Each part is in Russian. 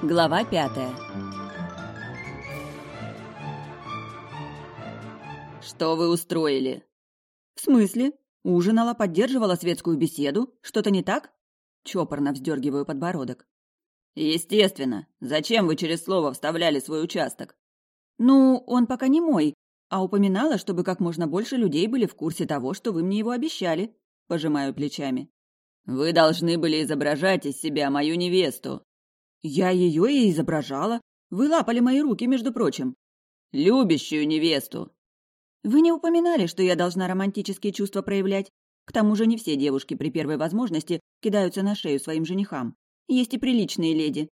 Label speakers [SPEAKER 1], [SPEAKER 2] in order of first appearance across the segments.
[SPEAKER 1] Глава пятая «Что вы устроили?»
[SPEAKER 2] «В смысле? Ужинала, поддерживала светскую беседу? Что-то не так?» Чопорно вздергиваю подбородок.
[SPEAKER 1] «Естественно. Зачем вы через слово вставляли свой участок?»
[SPEAKER 2] «Ну, он пока не мой, а упоминала, чтобы как можно больше людей были в курсе того, что вы мне его обещали». Пожимаю плечами.
[SPEAKER 1] «Вы должны были изображать из себя мою невесту».
[SPEAKER 2] «Я ее и изображала. Вы лапали мои руки, между прочим».
[SPEAKER 1] «Любящую невесту».
[SPEAKER 2] «Вы не упоминали, что я должна романтические чувства проявлять. К тому же не все девушки при первой возможности кидаются на шею своим женихам. Есть и приличные леди».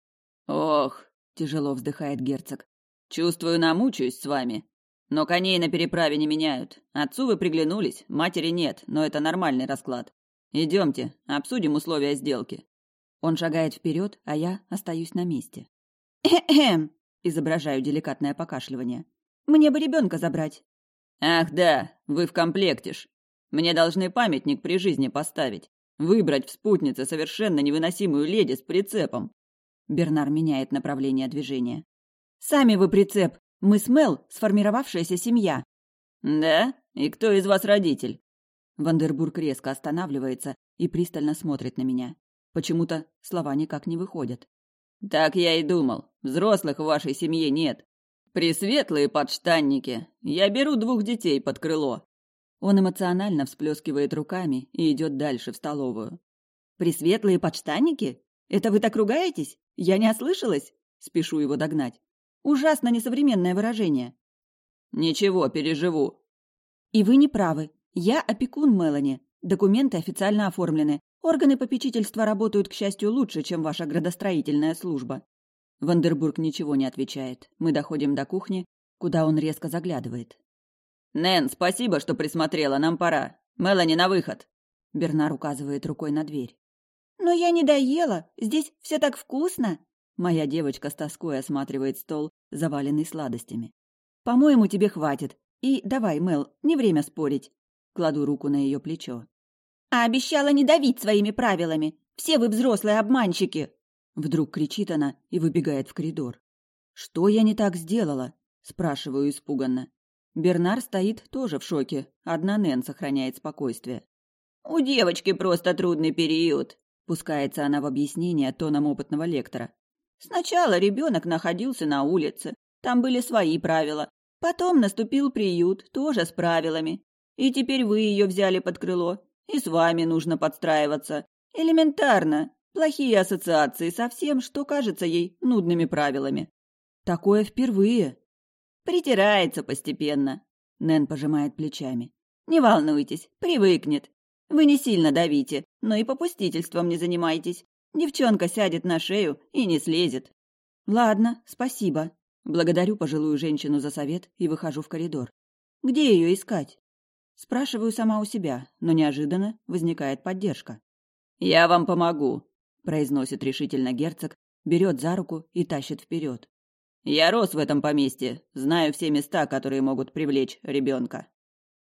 [SPEAKER 1] «Ох», — тяжело вздыхает герцог. «Чувствую, намучаюсь с вами. Но коней на переправе не меняют. Отцу вы приглянулись, матери нет, но это нормальный расклад. Идемте, обсудим условия сделки.
[SPEAKER 2] Он шагает вперед, а я остаюсь на месте. «Эхем!» – изображаю деликатное покашливание. «Мне бы ребенка забрать».
[SPEAKER 1] «Ах да, вы в комплектиш. Мне должны памятник при жизни поставить. Выбрать в спутнице совершенно невыносимую леди с прицепом».
[SPEAKER 2] Бернар меняет направление движения. «Сами вы прицеп. Мы с Мел сформировавшаяся семья».
[SPEAKER 1] «Да? И кто из вас родитель?»
[SPEAKER 2] Вандербург резко останавливается и пристально смотрит на меня. Почему-то слова никак не выходят.
[SPEAKER 1] «Так я и думал. Взрослых в вашей семье нет. Пресветлые подштанники. Я беру двух детей под крыло».
[SPEAKER 2] Он эмоционально всплескивает руками и идет дальше в столовую. «Пресветлые подштанники? Это вы так ругаетесь? Я не ослышалась?» Спешу его догнать. Ужасно несовременное выражение.
[SPEAKER 1] Ничего, переживу.
[SPEAKER 2] И вы не правы. Я опекун Мелани. Документы официально оформлены. Органы попечительства работают, к счастью, лучше, чем ваша градостроительная служба. Вандербург ничего не отвечает. Мы доходим до кухни, куда он резко заглядывает.
[SPEAKER 1] «Нэн, спасибо, что присмотрела, нам пора. Мелани, на выход!»
[SPEAKER 2] Бернар указывает рукой на дверь. «Но я не доела, здесь все так вкусно!» Моя девочка с тоской осматривает стол, заваленный сладостями. «По-моему, тебе хватит. И давай, Мел, не время спорить». Кладу руку на ее плечо. «А обещала не давить своими правилами. Все вы взрослые обманщики!» Вдруг кричит она и выбегает в коридор. «Что я не так сделала?» – спрашиваю испуганно. Бернар стоит тоже в шоке. Одна Нэн сохраняет спокойствие.
[SPEAKER 1] «У девочки просто трудный период», – пускается она в объяснение тоном опытного лектора.
[SPEAKER 2] Сначала ребенок находился на улице, там были свои правила. Потом наступил приют, тоже с правилами. И теперь вы ее взяли под крыло, и с вами нужно подстраиваться. Элементарно. Плохие ассоциации со всем, что кажется ей нудными правилами. Такое впервые. Притирается постепенно. Нэн пожимает плечами. Не волнуйтесь, привыкнет. Вы не сильно давите, но и попустительством не занимайтесь. Девчонка сядет на шею и не слезет. Ладно, спасибо. Благодарю пожилую женщину за совет и выхожу в коридор. Где ее искать? Спрашиваю сама у себя, но неожиданно возникает поддержка.
[SPEAKER 1] «Я вам помогу», –
[SPEAKER 2] произносит решительно герцог, берет за руку и тащит вперед.
[SPEAKER 1] «Я рос в этом поместье, знаю все места, которые могут привлечь ребенка».